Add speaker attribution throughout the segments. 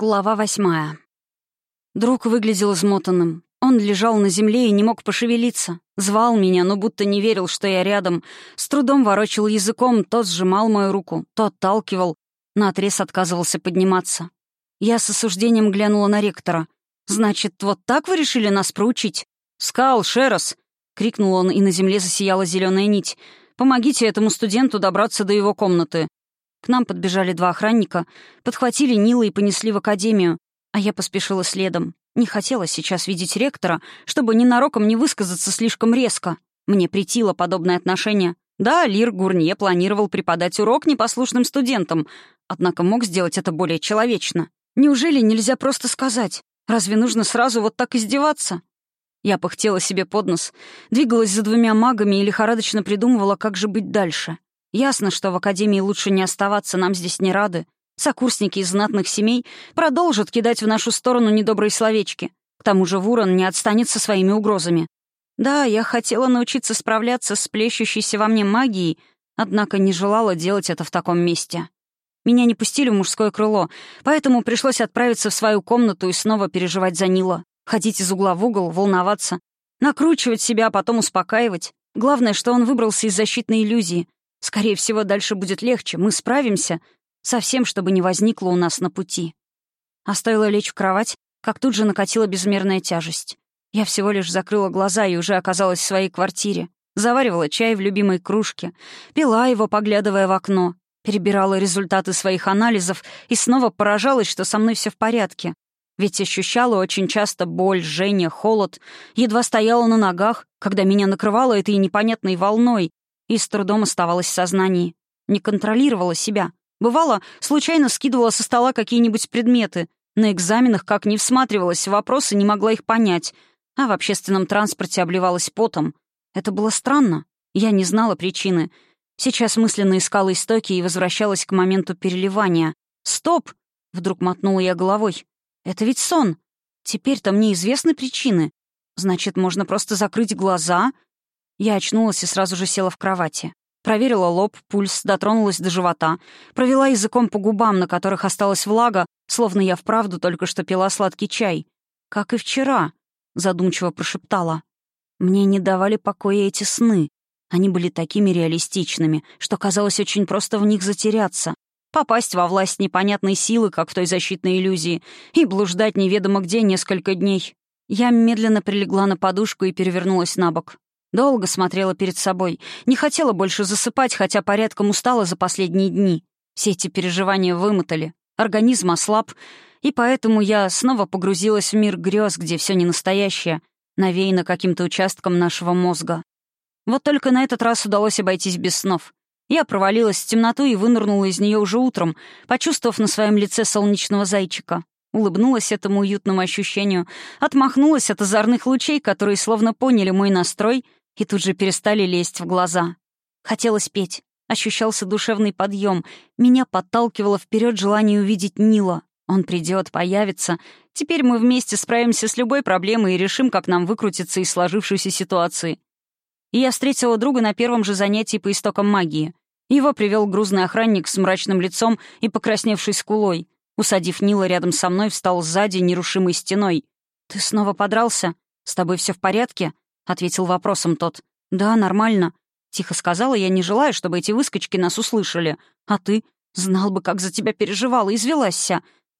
Speaker 1: Глава восьмая. Друг выглядел измотанным. Он лежал на земле и не мог пошевелиться. Звал меня, но будто не верил, что я рядом. С трудом ворочил языком, то сжимал мою руку, то отталкивал. Наотрез отказывался подниматься. Я с осуждением глянула на ректора. «Значит, вот так вы решили нас проучить?» «Скал, Шерос!» — крикнул он, и на земле засияла зеленая нить. «Помогите этому студенту добраться до его комнаты. К нам подбежали два охранника, подхватили Нила и понесли в академию, а я поспешила следом. Не хотела сейчас видеть ректора, чтобы ненароком не высказаться слишком резко. Мне притило подобное отношение. Да, Лир Гурнье планировал преподать урок непослушным студентам, однако мог сделать это более человечно. Неужели нельзя просто сказать? Разве нужно сразу вот так издеваться? Я пыхтела себе под нос, двигалась за двумя магами и лихорадочно придумывала, как же быть дальше. Ясно, что в академии лучше не оставаться, нам здесь не рады. Сокурсники из знатных семей продолжат кидать в нашу сторону недобрые словечки. К тому же Вурон не отстанет со своими угрозами. Да, я хотела научиться справляться с плещущейся во мне магией, однако не желала делать это в таком месте. Меня не пустили в мужское крыло, поэтому пришлось отправиться в свою комнату и снова переживать за Нила. Ходить из угла в угол, волноваться, накручивать себя, а потом успокаивать. Главное, что он выбрался из защитной иллюзии, Скорее всего, дальше будет легче, мы справимся, совсем, чтобы не возникло у нас на пути. А стоило лечь в кровать, как тут же накатила безмерная тяжесть. Я всего лишь закрыла глаза и уже оказалась в своей квартире. Заваривала чай в любимой кружке, пила его, поглядывая в окно, перебирала результаты своих анализов и снова поражалась, что со мной все в порядке. Ведь ощущала очень часто боль, жжение, холод, едва стояла на ногах, когда меня накрывало этой непонятной волной, и с трудом оставалась в сознании. Не контролировала себя. Бывало, случайно скидывала со стола какие-нибудь предметы. На экзаменах как не всматривалась в вопросы, не могла их понять. А в общественном транспорте обливалась потом. Это было странно. Я не знала причины. Сейчас мысленно искала истоки и возвращалась к моменту переливания. «Стоп!» — вдруг мотнула я головой. «Это ведь сон. Теперь-то мне известны причины. Значит, можно просто закрыть глаза я очнулась и сразу же села в кровати. Проверила лоб, пульс, дотронулась до живота, провела языком по губам, на которых осталась влага, словно я вправду только что пила сладкий чай. «Как и вчера», — задумчиво прошептала. «Мне не давали покоя эти сны. Они были такими реалистичными, что казалось очень просто в них затеряться, попасть во власть непонятной силы, как в той защитной иллюзии, и блуждать неведомо где несколько дней. Я медленно прилегла на подушку и перевернулась на бок. Долго смотрела перед собой. Не хотела больше засыпать, хотя порядком устала за последние дни. Все эти переживания вымотали. Организм ослаб, и поэтому я снова погрузилась в мир грез, где все не настоящее, навеяно каким-то участком нашего мозга. Вот только на этот раз удалось обойтись без снов. Я провалилась в темноту и вынырнула из нее уже утром, почувствовав на своем лице солнечного зайчика. Улыбнулась этому уютному ощущению, отмахнулась от озорных лучей, которые словно поняли мой настрой — и тут же перестали лезть в глаза. Хотелось петь. Ощущался душевный подъем. Меня подталкивало вперед желание увидеть Нила. Он придет, появится. Теперь мы вместе справимся с любой проблемой и решим, как нам выкрутиться из сложившейся ситуации. И я встретила друга на первом же занятии по истокам магии. Его привел грузный охранник с мрачным лицом и покрасневшей скулой. Усадив Нила рядом со мной, встал сзади нерушимой стеной. «Ты снова подрался? С тобой все в порядке?» Ответил вопросом тот. «Да, нормально», — тихо сказала я, не желая, чтобы эти выскочки нас услышали. «А ты? Знал бы, как за тебя переживала, извелась.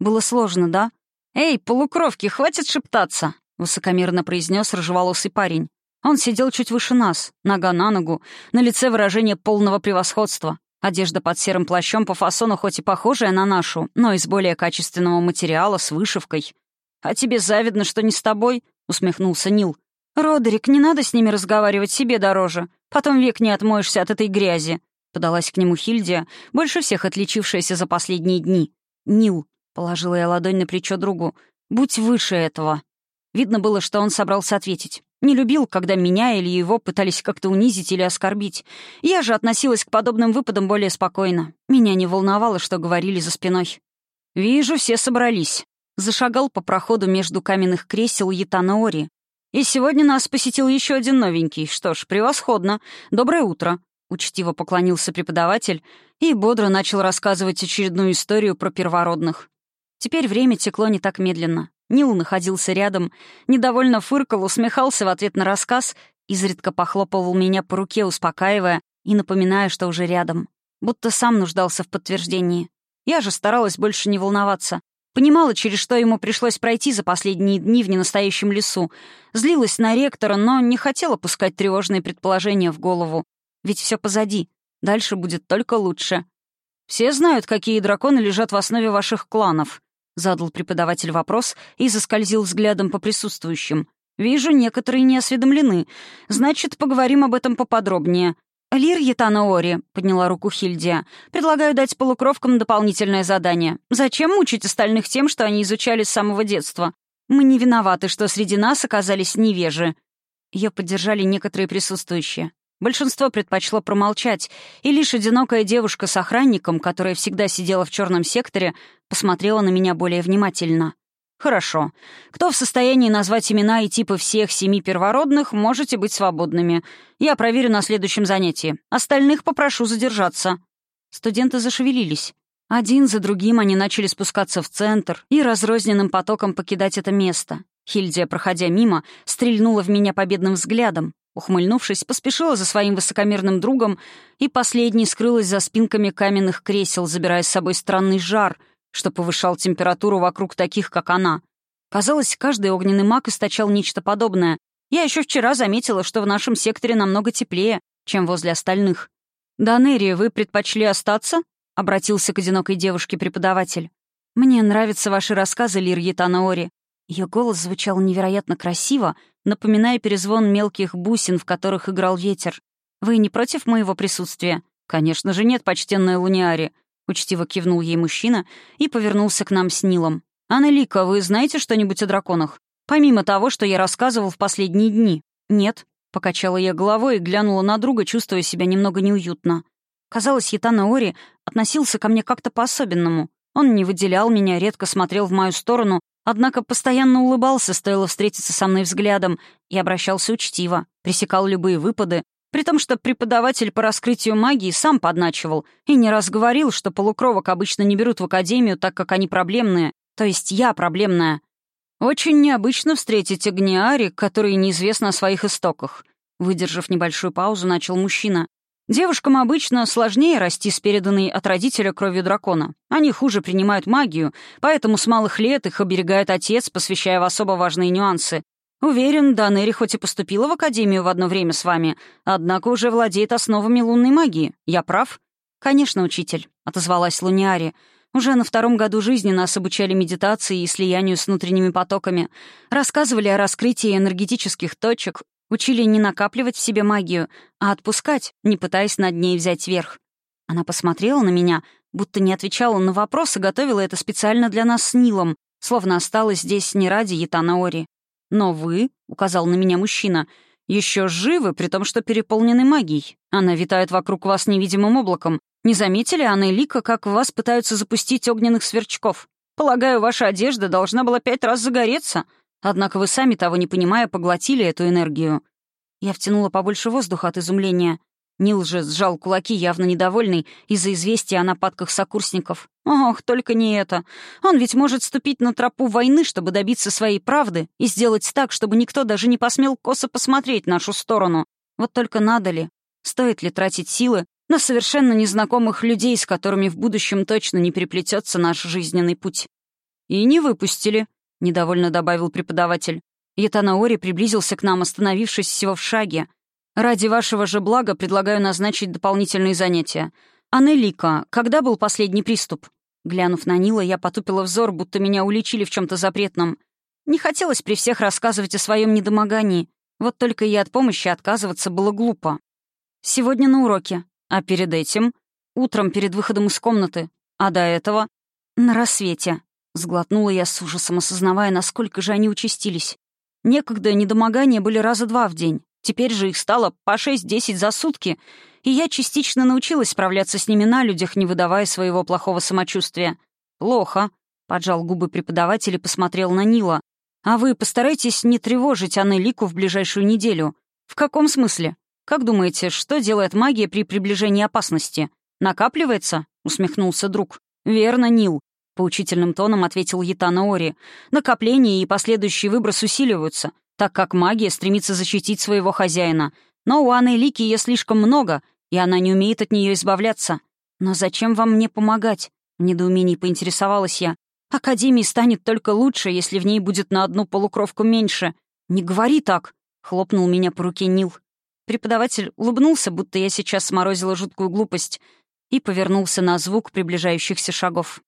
Speaker 1: Было сложно, да?» «Эй, полукровки, хватит шептаться!» — высокомерно произнес рыжеволосый парень. Он сидел чуть выше нас, нога на ногу, на лице выражение полного превосходства. Одежда под серым плащом по фасону хоть и похожая на нашу, но из более качественного материала, с вышивкой. «А тебе завидно, что не с тобой?» — усмехнулся Нил. «Родерик, не надо с ними разговаривать, себе дороже. Потом век не отмоешься от этой грязи», — подалась к нему Хильдия, больше всех отличившаяся за последние дни. «Нил», — положила я ладонь на плечо другу, — «будь выше этого». Видно было, что он собрался ответить. Не любил, когда меня или его пытались как-то унизить или оскорбить. Я же относилась к подобным выпадам более спокойно. Меня не волновало, что говорили за спиной. «Вижу, все собрались». Зашагал по проходу между каменных кресел Ятана Ори, и сегодня нас посетил еще один новенький. Что ж, превосходно. Доброе утро. Учтиво поклонился преподаватель и бодро начал рассказывать очередную историю про первородных. Теперь время текло не так медленно. Нил находился рядом, недовольно фыркал, усмехался в ответ на рассказ, изредка похлопывал меня по руке, успокаивая и напоминая, что уже рядом. Будто сам нуждался в подтверждении. Я же старалась больше не волноваться. Понимала, через что ему пришлось пройти за последние дни в ненастоящем лесу. Злилась на ректора, но не хотела пускать тревожные предположения в голову. Ведь все позади. Дальше будет только лучше. «Все знают, какие драконы лежат в основе ваших кланов», — задал преподаватель вопрос и заскользил взглядом по присутствующим. «Вижу, некоторые не осведомлены. Значит, поговорим об этом поподробнее. «Лир Ятана Ори», — подняла руку Хильдия, — «предлагаю дать полукровкам дополнительное задание. Зачем мучить остальных тем, что они изучали с самого детства? Мы не виноваты, что среди нас оказались невежи». Ее поддержали некоторые присутствующие. Большинство предпочло промолчать, и лишь одинокая девушка с охранником, которая всегда сидела в черном секторе, посмотрела на меня более внимательно. «Хорошо. Кто в состоянии назвать имена и типы всех семи первородных, можете быть свободными. Я проверю на следующем занятии. Остальных попрошу задержаться». Студенты зашевелились. Один за другим они начали спускаться в центр и разрозненным потоком покидать это место. Хильдия, проходя мимо, стрельнула в меня победным взглядом. Ухмыльнувшись, поспешила за своим высокомерным другом, и последний скрылась за спинками каменных кресел, забирая с собой странный жар, что повышал температуру вокруг таких, как она. Казалось, каждый огненный маг источал нечто подобное. Я еще вчера заметила, что в нашем секторе намного теплее, чем возле остальных. «Данерия, вы предпочли остаться?» — обратился к одинокой девушке преподаватель. «Мне нравятся ваши рассказы, Лир Ятанаори». Ее голос звучал невероятно красиво, напоминая перезвон мелких бусин, в которых играл ветер. «Вы не против моего присутствия?» «Конечно же нет, почтенная Луниари. Учтиво кивнул ей мужчина и повернулся к нам с Нилом. «Аннелика, вы знаете что-нибудь о драконах? Помимо того, что я рассказывал в последние дни?» «Нет», — покачала я головой и глянула на друга, чувствуя себя немного неуютно. Казалось, Ятана Ори относился ко мне как-то по-особенному. Он не выделял меня, редко смотрел в мою сторону, однако постоянно улыбался, стоило встретиться со мной взглядом, и обращался учтиво, пресекал любые выпады, при том, что преподаватель по раскрытию магии сам подначивал и не раз говорил, что полукровок обычно не берут в академию, так как они проблемные, то есть я проблемная. Очень необычно встретить Агниари, который неизвестно о своих истоках. Выдержав небольшую паузу, начал мужчина. Девушкам обычно сложнее расти с переданной от родителя кровью дракона. Они хуже принимают магию, поэтому с малых лет их оберегает отец, посвящая в особо важные нюансы. Уверен, Данери хоть и поступила в Академию в одно время с вами, однако уже владеет основами лунной магии. Я прав? Конечно, учитель, отозвалась Луниари. Уже на втором году жизни нас обучали медитации и слиянию с внутренними потоками, рассказывали о раскрытии энергетических точек, учили не накапливать в себе магию, а отпускать, не пытаясь над ней взять верх. Она посмотрела на меня, будто не отвечала на вопрос и готовила это специально для нас с Нилом, словно осталась здесь не ради Ятанаори. Но вы, — указал на меня мужчина, — еще живы, при том, что переполнены магией. Она витает вокруг вас невидимым облаком. Не заметили, Анна и Лика, как в вас пытаются запустить огненных сверчков? Полагаю, ваша одежда должна была пять раз загореться. Однако вы сами, того не понимая, поглотили эту энергию. Я втянула побольше воздуха от изумления. Нил же сжал кулаки, явно недовольный, из-за известия о нападках сокурсников. Ох, только не это. Он ведь может ступить на тропу войны, чтобы добиться своей правды и сделать так, чтобы никто даже не посмел косо посмотреть нашу сторону. Вот только надо ли? Стоит ли тратить силы на совершенно незнакомых людей, с которыми в будущем точно не переплетется наш жизненный путь? «И не выпустили», — недовольно добавил преподаватель. Ятанаори приблизился к нам, остановившись всего в шаге — Ради вашего же блага предлагаю назначить дополнительные занятия. Анелика, когда был последний приступ?» Глянув на Нила, я потупила взор, будто меня уличили в чем то запретном. Не хотелось при всех рассказывать о своем недомогании. Вот только и от помощи отказываться было глупо. Сегодня на уроке. А перед этим? Утром перед выходом из комнаты. А до этого? На рассвете. Сглотнула я с ужасом, осознавая, насколько же они участились. Некогда недомогания были раза два в день. Теперь же их стало по 6-10 за сутки, и я частично научилась справляться с ними на людях, не выдавая своего плохого самочувствия. «Плохо», — поджал губы преподаватель и посмотрел на Нила. «А вы постарайтесь не тревожить Аннелику в ближайшую неделю. В каком смысле? Как думаете, что делает магия при приближении опасности? Накапливается?» — усмехнулся друг. «Верно, Нил. поучительным тоном ответил Ятана Ори. «Накопление и последующий выброс усиливаются, так как магия стремится защитить своего хозяина. Но у Анны Лики ее слишком много, и она не умеет от нее избавляться. Но зачем вам мне помогать?» В недоумении поинтересовалась я. «Академии станет только лучше, если в ней будет на одну полукровку меньше. Не говори так!» — хлопнул меня по руке Нил. Преподаватель улыбнулся, будто я сейчас сморозила жуткую глупость, и повернулся на звук приближающихся шагов.